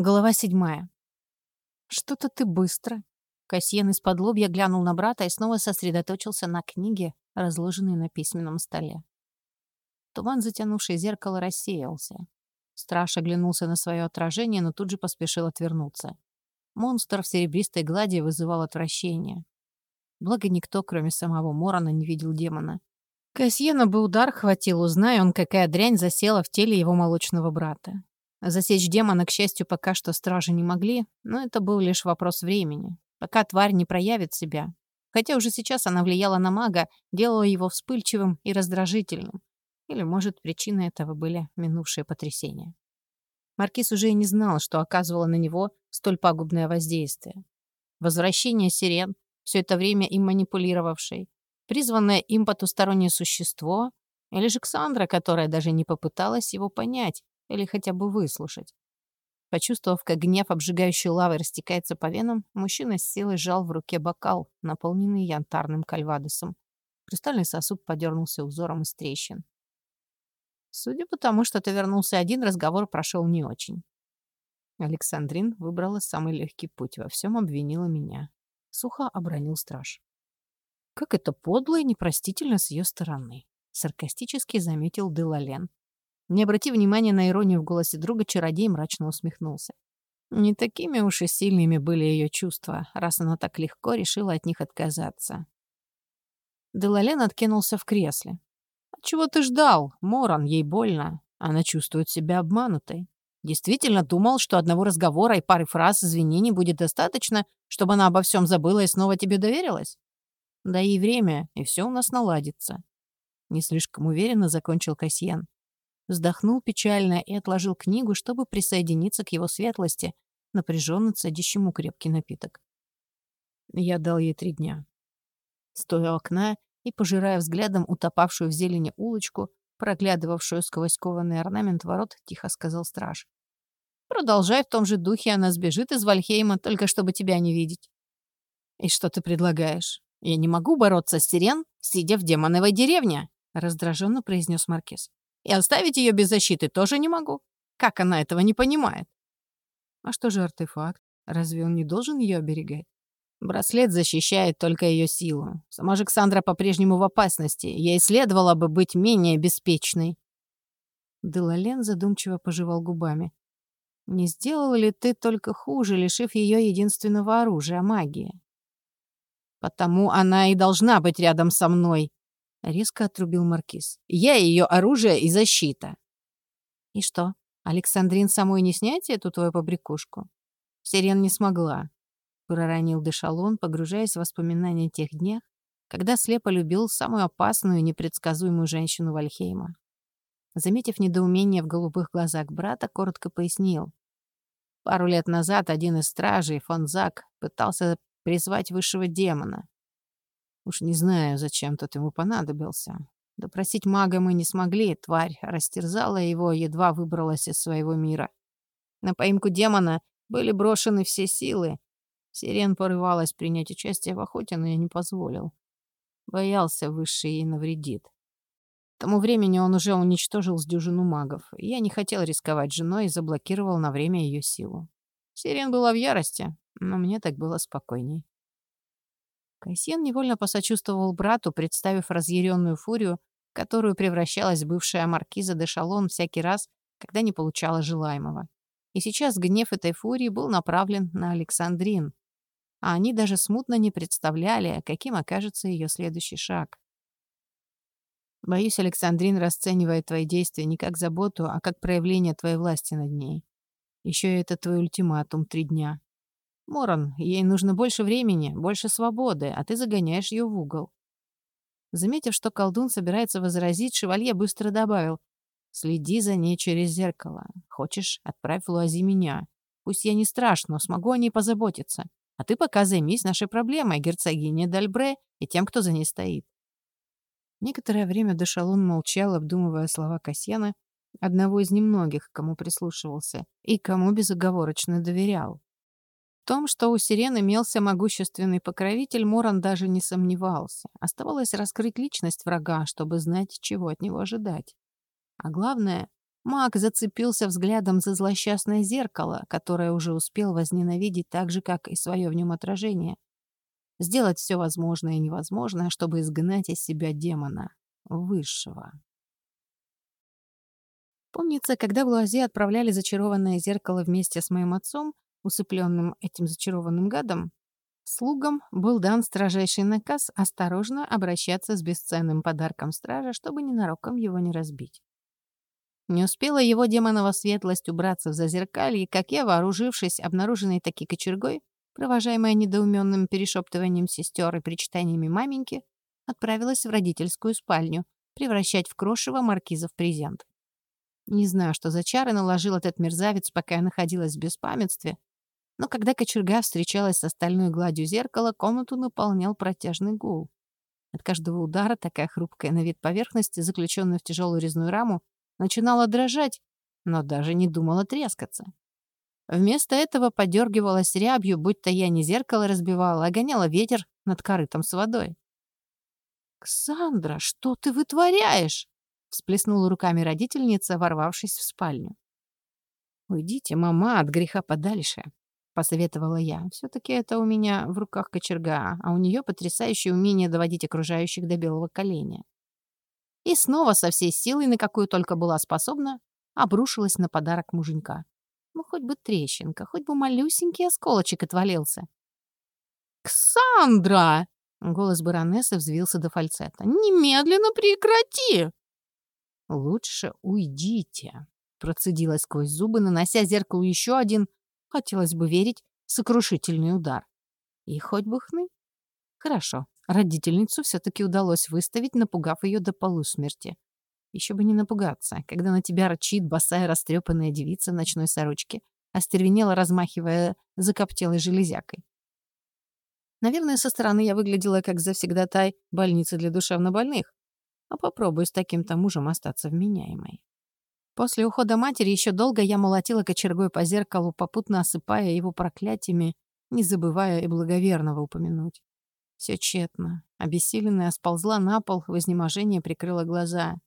Глава седьмая. «Что-то ты быстро». Касьен из-под лобья глянул на брата и снова сосредоточился на книге, разложенной на письменном столе. Туман, затянувший зеркало, рассеялся. Страж оглянулся на свое отражение, но тут же поспешил отвернуться. Монстр в серебристой глади вызывал отвращение. Благо никто, кроме самого Морона, не видел демона. Касьена бы удар хватил, узная он, какая дрянь засела в теле его молочного брата. Засечь демона, к счастью, пока что стражи не могли, но это был лишь вопрос времени. Пока тварь не проявит себя. Хотя уже сейчас она влияла на мага, делала его вспыльчивым и раздражительным. Или, может, причиной этого были минувшие потрясения. Маркиз уже и не знал, что оказывало на него столь пагубное воздействие. Возвращение сирен, все это время им манипулировавшей, призванное им потустороннее существо, или же Ксандра, которая даже не попыталась его понять, или хотя бы выслушать. Почувствовав, как гнев обжигающей лавой растекается по венам, мужчина с силой сжал в руке бокал, наполненный янтарным кальвадосом. Кристальный сосуд подернулся узором из трещин. Судя по тому, что ты вернулся один, разговор прошел не очень. Александрин выбрала самый легкий путь, во всем обвинила меня. Сухо обронил страж. Как это подло и непростительно с ее стороны. Саркастически заметил Делален, не обратив внимания на иронию в голосе друга, чародей мрачно усмехнулся. Не такими уж и сильными были ее чувства, раз она так легко решила от них отказаться. Делален откинулся в кресле. «А «Чего ты ждал? Моран, ей больно. Она чувствует себя обманутой. Действительно думал, что одного разговора и пары фраз извинений будет достаточно, чтобы она обо всем забыла и снова тебе доверилась? Да и время, и все у нас наладится». Не слишком уверенно закончил Касьян вздохнул печально и отложил книгу, чтобы присоединиться к его светлости, напряженно цедящему крепкий напиток. Я дал ей три дня. Стоя у окна и пожирая взглядом утопавшую в зелени улочку, проглядывавшую сквозь кованый орнамент ворот, тихо сказал страж. «Продолжай в том же духе, она сбежит из Вальхейма, только чтобы тебя не видеть». «И что ты предлагаешь? Я не могу бороться с сирен, сидя в демоновой деревне», раздраженно произнес Маркиз. И оставить ее без защиты тоже не могу. Как она этого не понимает? А что же артефакт? Разве он не должен ее оберегать? Браслет защищает только ее силу. Сама же Ксандра по-прежнему в опасности. Ей следовало бы быть менее беспечной. Делален задумчиво пожевал губами. «Не сделал ли ты только хуже, лишив ее единственного оружия — магии?» «Потому она и должна быть рядом со мной», — резко отрубил Маркиз. «Я ее оружие и защита». «И что, Александрин самой не снять эту твою побрякушку?» Сирен не смогла. Проронил Дешалон, погружаясь в воспоминания тех днях, когда слепо любил самую опасную и непредсказуемую женщину Вальхейма. Заметив недоумение в голубых глазах брата, коротко пояснил. Пару лет назад один из стражей, фон Зак, пытался призвать высшего демона. Уж не знаю, зачем тот ему понадобился. Допросить мага мы не смогли, тварь растерзала его, едва выбралась из своего мира. На поимку демона были брошены все силы. Сирен порывалась принять участие в охоте, но я не позволил. Боялся, высший ей навредит. К тому времени он уже уничтожил с дюжину магов. Я не хотел рисковать женой и заблокировал на время ее силу. Сирен была в ярости, но мне так было спокойней. Кайсен невольно посочувствовал брату, представив разъяренную фурию, которую превращалась бывшая маркиза де Шалон всякий раз, когда не получала желаемого. И сейчас гнев этой фурии был направлен на Александрин. А они даже смутно не представляли, каким окажется ее следующий шаг. Боюсь, Александрин расценивает твои действия не как заботу, а как проявление твоей власти над ней. Еще это твой ультиматум три дня. Моран, ей нужно больше времени, больше свободы, а ты загоняешь ее в угол. Заметив, что колдун собирается возразить, шевалье быстро добавил. «Следи за ней через зеркало. Хочешь, отправь в Луази меня. Пусть я не страшно, но смогу о ней позаботиться. А ты пока займись нашей проблемой, герцогине Дальбре и тем, кто за ней стоит». Некоторое время Дешалун молчал, обдумывая слова Касьяна, одного из немногих, кому прислушивался и кому безоговорочно доверял том, что у сирен имелся могущественный покровитель, Моран даже не сомневался. Оставалось раскрыть личность врага, чтобы знать, чего от него ожидать. А главное Маг зацепился взглядом за злосчастное зеркало, которое уже успел возненавидеть так же, как и свое в нем отражение. Сделать все возможное и невозможное, чтобы изгнать из себя демона, высшего. Помнится, когда в Луазе отправляли зачарованное зеркало вместе с моим отцом, усыпленным этим зачарованным гадом, слугам был дан строжайший наказ осторожно обращаться с бесценным подарком стража, чтобы ненароком его не разбить. Не успела его демонова светлость убраться в зазеркалье, как я, вооружившись обнаруженной таки кочергой, провожаемая недоуменным перешептыванием сестер и причитаниями маменьки, отправилась в родительскую спальню превращать в крошево маркизов презент. Не знаю, что за чары наложил этот мерзавец, пока я находилась в беспамятстве, но когда кочерга встречалась с остальной гладью зеркала, комнату наполнял протяжный гул. От каждого удара такая хрупкая на вид поверхность, заключенная в тяжелую резную раму, начинала дрожать, но даже не думала трескаться. Вместо этого подергивалась рябью, будто я не зеркало разбивала, а гоняла ветер над корытом с водой. «Ксандра, что ты вытворяешь?» всплеснула руками родительница, ворвавшись в спальню. «Уйдите, мама, от греха подальше», — посоветовала я. «Все-таки это у меня в руках кочерга, а у нее потрясающее умение доводить окружающих до белого коленя». И снова со всей силой, на какую только была способна, обрушилась на подарок муженька. Ну, хоть бы трещинка, хоть бы малюсенький осколочек отвалился. «Ксандра!» — голос баронессы взвился до фальцета. «Немедленно прекрати!» «Лучше уйдите», — процедила сквозь зубы, нанося зеркалу еще один, хотелось бы верить, сокрушительный удар. И хоть бы хны. Хорошо, родительницу все-таки удалось выставить, напугав ее до полусмерти. Еще бы не напугаться, когда на тебя рычит босая растрепанная девица в ночной сорочке, остервенела, размахивая закоптелой железякой. Наверное, со стороны я выглядела как завсегдатай больницы для душевнобольных, а попробую с таким-то мужем остаться вменяемой. После ухода матери еще долго я молотила кочергой по зеркалу, попутно осыпая его проклятиями, не забывая и благоверного упомянуть. Все тщетно. Обессиленная сползла на пол, в изнеможении прикрыла глаза.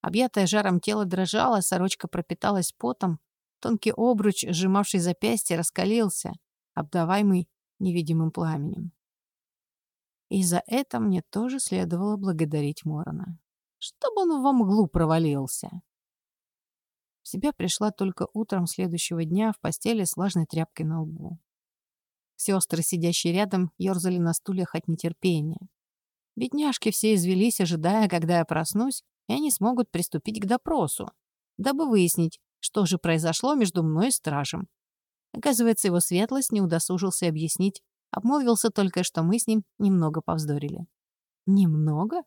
Объятое жаром тело дрожало, сорочка пропиталась потом, тонкий обруч, сжимавший запястье, раскалился, обдаваемый невидимым пламенем. И за это мне тоже следовало благодарить Морона. Чтобы он во мглу провалился. Себя пришла только утром следующего дня в постели с влажной тряпкой на лбу. Сестры, сидящие рядом, ерзали на стульях от нетерпения. Бедняжки все извелись, ожидая, когда я проснусь, и они смогут приступить к допросу, дабы выяснить, что же произошло между мной и стражем. Оказывается, его светлость не удосужился объяснить, Обмолвился только, что мы с ним немного повздорили. Немного?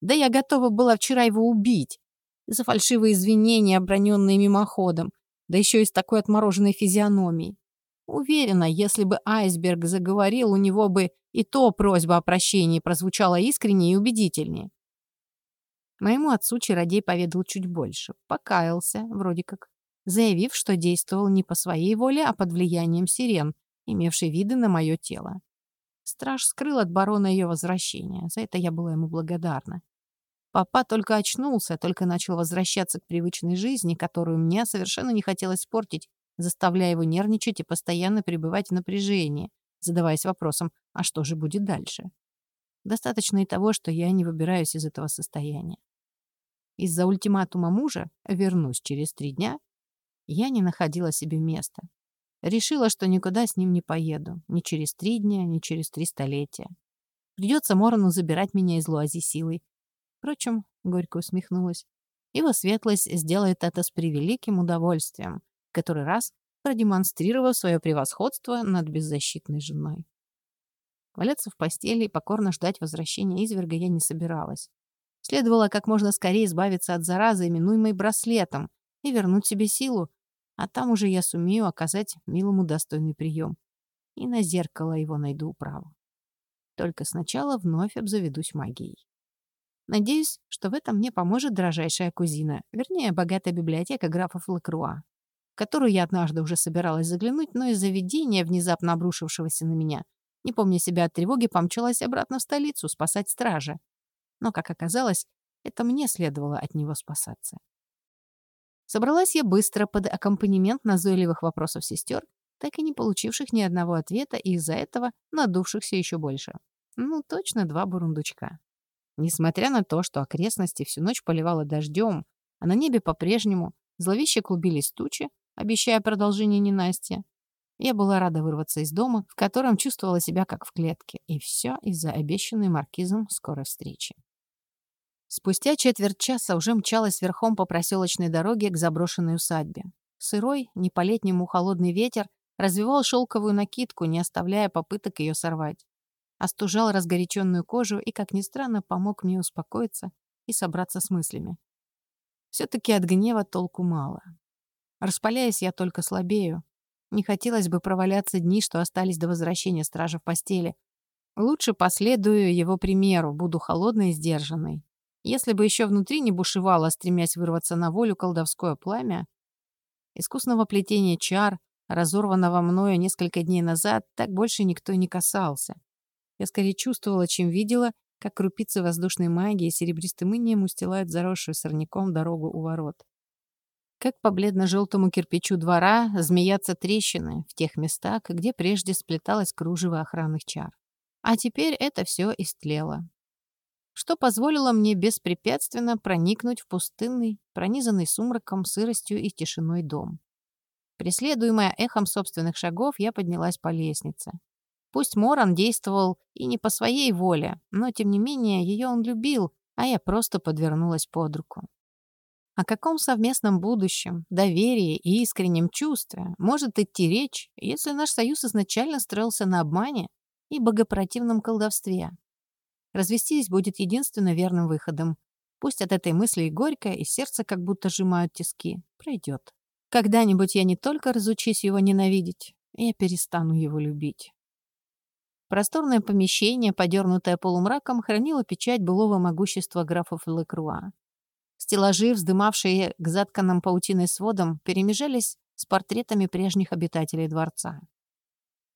Да я готова была вчера его убить. За фальшивые извинения, оброненные мимоходом. Да еще и с такой отмороженной физиономией. Уверена, если бы айсберг заговорил, у него бы и то просьба о прощении прозвучала искреннее и убедительнее. Моему отцу чародей поведал чуть больше. Покаялся, вроде как, заявив, что действовал не по своей воле, а под влиянием сирен, имевший виды на мое тело. Страж скрыл от барона ее возвращение. За это я была ему благодарна. Папа только очнулся, только начал возвращаться к привычной жизни, которую мне совершенно не хотелось портить, заставляя его нервничать и постоянно пребывать в напряжении, задаваясь вопросом, а что же будет дальше? Достаточно и того, что я не выбираюсь из этого состояния. Из-за ультиматума мужа «вернусь через три дня» я не находила себе места. Решила, что никуда с ним не поеду. Ни через три дня, ни через три столетия. Придется Морону забирать меня из Луази силой. Впрочем, горько усмехнулась, его светлость сделает это с превеликим удовольствием, который раз продемонстрировав свое превосходство над беззащитной женой. Валяться в постели и покорно ждать возвращения изверга я не собиралась. Следовало как можно скорее избавиться от заразы, именуемой браслетом, и вернуть себе силу, а там уже я сумею оказать милому достойный прием. И на зеркало его найду управу. Только сначала вновь обзаведусь магией. Надеюсь, что в этом мне поможет дрожайшая кузина, вернее, богатая библиотека графов Лакруа, в которую я однажды уже собиралась заглянуть, но из-за видения, внезапно обрушившегося на меня, не помня себя от тревоги, помчалась обратно в столицу спасать стража. Но, как оказалось, это мне следовало от него спасаться. Собралась я быстро под аккомпанемент назойливых вопросов сестер, так и не получивших ни одного ответа и из-за этого надувшихся еще больше. Ну, точно два бурундучка. Несмотря на то, что окрестности всю ночь поливало дождем, а на небе по-прежнему зловеще клубились тучи, обещая продолжение ненастья, я была рада вырваться из дома, в котором чувствовала себя как в клетке, и все из-за обещанной маркизом скорой встречи. Спустя четверть часа уже мчалась верхом по проселочной дороге к заброшенной усадьбе. Сырой, не по-летнему холодный ветер развивал шелковую накидку, не оставляя попыток ее сорвать. Остужал разгоряченную кожу и, как ни странно, помог мне успокоиться и собраться с мыслями. Все-таки от гнева толку мало. Распаляясь, я только слабею. Не хотелось бы проваляться дни, что остались до возвращения стража в постели. Лучше последую его примеру, буду холодной и сдержанной. Если бы еще внутри не бушевало, стремясь вырваться на волю колдовское пламя, искусного плетения чар, разорванного мною несколько дней назад, так больше никто не касался. Я скорее чувствовала, чем видела, как крупицы воздушной магии серебристым инеем устилают заросшую сорняком дорогу у ворот. Как по бледно-желтому кирпичу двора змеятся трещины в тех местах, где прежде сплеталось кружево охранных чар. А теперь это все истлело. Что позволило мне беспрепятственно проникнуть в пустынный, пронизанный сумраком, сыростью и тишиной дом. Преследуемая эхом собственных шагов, я поднялась по лестнице. Пусть Моран действовал и не по своей воле, но, тем не менее, ее он любил, а я просто подвернулась под руку. О каком совместном будущем, доверии и искреннем чувстве может идти речь, если наш союз изначально строился на обмане и богопротивном колдовстве? Развестись будет единственно верным выходом. Пусть от этой мысли и горько, и сердце как будто сжимают тиски. Пройдет. Когда-нибудь я не только разучусь его ненавидеть, я перестану его любить. Просторное помещение, подернутое полумраком, хранило печать былого могущества графов Лекруа. Стеллажи, вздымавшие к затканным паутиной сводам, перемежались с портретами прежних обитателей дворца.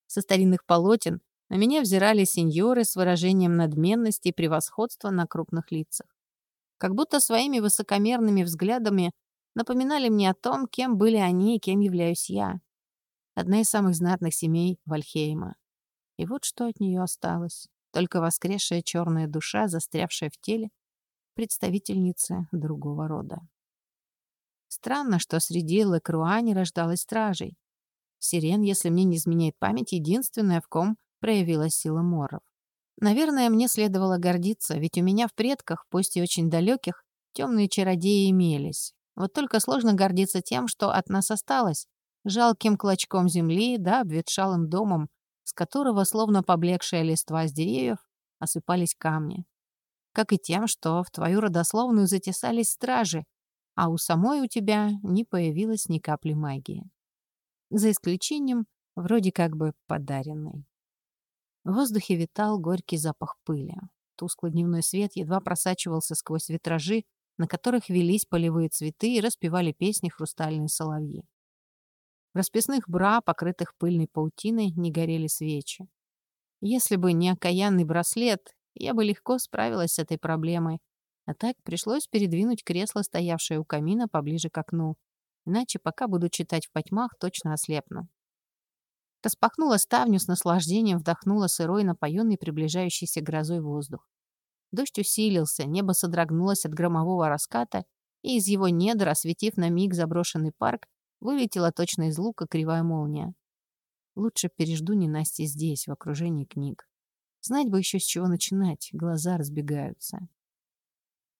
Со старинных полотен на меня взирали сеньоры с выражением надменности и превосходства на крупных лицах. Как будто своими высокомерными взглядами напоминали мне о том, кем были они и кем являюсь я. Одна из самых знатных семей Вальхейма. И вот что от нее осталось. Только воскресшая черная душа, застрявшая в теле, представительницы другого рода. Странно, что среди Лекруа не рождалась стражей. Сирен, если мне не изменяет память, единственная, в ком проявилась сила моров. Наверное, мне следовало гордиться, ведь у меня в предках, пусть и очень далеких, темные чародеи имелись. Вот только сложно гордиться тем, что от нас осталось, жалким клочком земли да обветшалым домом, с которого, словно поблекшая листва с деревьев, осыпались камни как и тем, что в твою родословную затесались стражи, а у самой у тебя не появилось ни капли магии. За исключением вроде как бы подаренной. В воздухе витал горький запах пыли. Тусклый дневной свет едва просачивался сквозь витражи, на которых велись полевые цветы и распевали песни хрустальные соловьи. В расписных бра, покрытых пыльной паутиной, не горели свечи. Если бы не окаянный браслет, я бы легко справилась с этой проблемой. А так пришлось передвинуть кресло, стоявшее у камина, поближе к окну. Иначе, пока буду читать в потьмах, точно ослепну. Распахнула ставню с наслаждением, вдохнула сырой, напоенный приближающейся грозой воздух. Дождь усилился, небо содрогнулось от громового раската, и из его недр, осветив на миг заброшенный парк, вылетела точно из лука кривая молния. Лучше пережду ненастье здесь, в окружении книг. Знать бы еще с чего начинать, глаза разбегаются.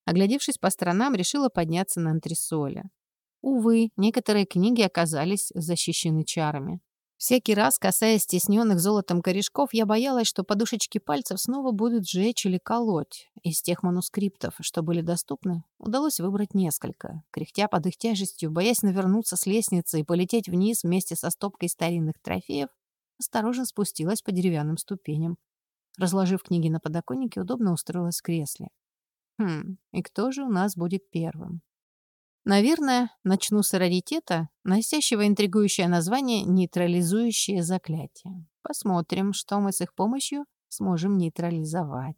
Оглядевшись по сторонам, решила подняться на антресоля. Увы, некоторые книги оказались защищены чарами. Всякий раз, касаясь стесненных золотом корешков, я боялась, что подушечки пальцев снова будут жечь или колоть. Из тех манускриптов, что были доступны, удалось выбрать несколько. Кряхтя под их тяжестью, боясь навернуться с лестницы и полететь вниз вместе со стопкой старинных трофеев, осторожно спустилась по деревянным ступеням. Разложив книги на подоконнике, удобно устроилась в кресле. Хм, и кто же у нас будет первым? Наверное, начну с раритета, носящего интригующее название «Нейтрализующее заклятие». Посмотрим, что мы с их помощью сможем нейтрализовать.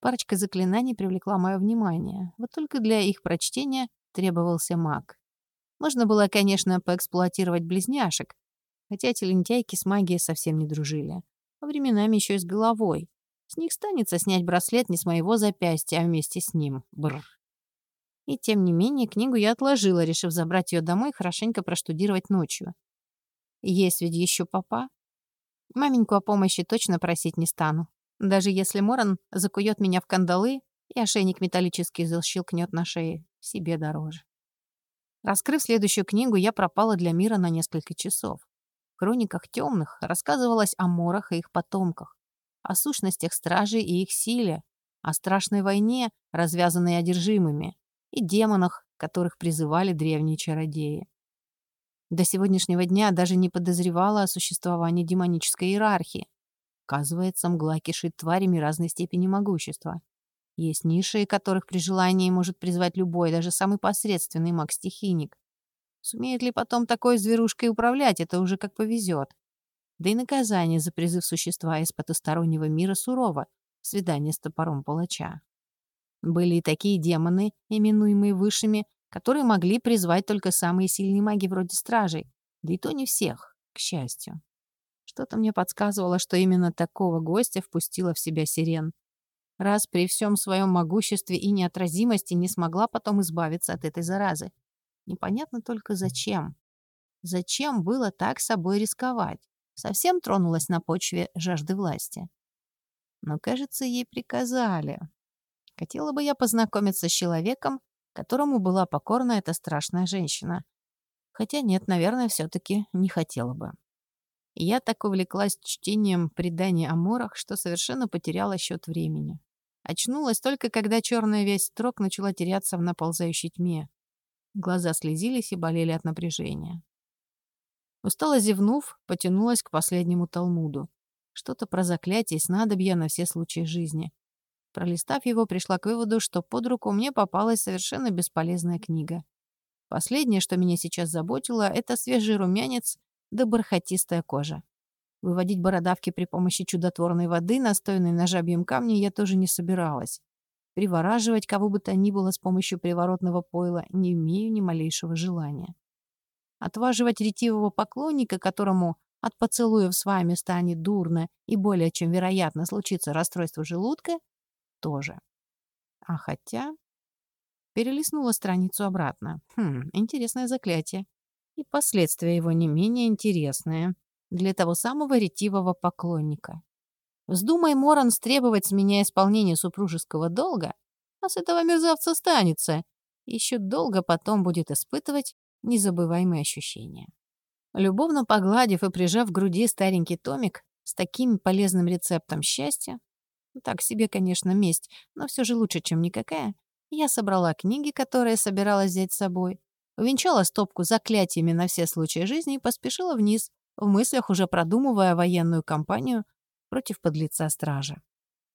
Парочка заклинаний привлекла мое внимание, вот только для их прочтения требовался маг. Можно было, конечно, поэксплуатировать близняшек, хотя эти лентяйки с магией совсем не дружили. А временами еще и с головой. С них станется снять браслет не с моего запястья, а вместе с ним. Бррр. И тем не менее, книгу я отложила, решив забрать ее домой и хорошенько проштудировать ночью. Есть ведь еще папа. Маменьку о помощи точно просить не стану. Даже если Моран закует меня в кандалы и ошейник металлический защелкнет на шее, себе дороже. Раскрыв следующую книгу, я пропала для мира на несколько часов. В хрониках темных рассказывалось о морах и их потомках, о сущностях стражей и их силе, о страшной войне, развязанной одержимыми, и демонах, которых призывали древние чародеи. До сегодняшнего дня даже не подозревала о существовании демонической иерархии. Оказывается, мгла кишит тварями разной степени могущества. Есть ниши, которых при желании может призвать любой, даже самый посредственный маг-стихийник. Сумеет ли потом такой зверушкой управлять, это уже как повезет. Да и наказание за призыв существа из потустороннего мира сурово, свидание с топором палача. Были и такие демоны, именуемые высшими, которые могли призвать только самые сильные маги вроде стражей, да и то не всех, к счастью. Что-то мне подсказывало, что именно такого гостя впустила в себя сирен. Раз при всем своем могуществе и неотразимости не смогла потом избавиться от этой заразы. Непонятно только зачем. Зачем было так собой рисковать? Совсем тронулась на почве жажды власти. Но, кажется, ей приказали. Хотела бы я познакомиться с человеком, которому была покорна эта страшная женщина. Хотя нет, наверное, все-таки не хотела бы. Я так увлеклась чтением преданий о морах, что совершенно потеряла счет времени. Очнулась только, когда черная весь строк начала теряться в наползающей тьме. Глаза слезились и болели от напряжения. Устало зевнув, потянулась к последнему Талмуду. Что-то про заклятие и снадобья на все случаи жизни. Пролистав его, пришла к выводу, что под руку мне попалась совершенно бесполезная книга. Последнее, что меня сейчас заботило, это свежий румянец да бархатистая кожа. Выводить бородавки при помощи чудотворной воды, настойной на жабьем камне, я тоже не собиралась. Привораживать кого бы то ни было с помощью приворотного пойла не имею ни малейшего желания. Отваживать ретивого поклонника, которому от поцелуев с вами станет дурно и более чем вероятно случится расстройство желудка, тоже. А хотя... Перелистнула страницу обратно. Хм, интересное заклятие. И последствия его не менее интересные. Для того самого ретивого поклонника. Вздумай Моран стребовать с меня исполнение супружеского долга, а с этого мерзавца станется. Еще долго потом будет испытывать незабываемые ощущения. Любовно погладив и прижав к груди старенький томик с таким полезным рецептом счастья, так себе, конечно, месть, но все же лучше, чем никакая. Я собрала книги, которые собиралась взять с собой, увенчала стопку заклятиями на все случаи жизни и поспешила вниз, в мыслях уже продумывая военную кампанию против подлеца стража.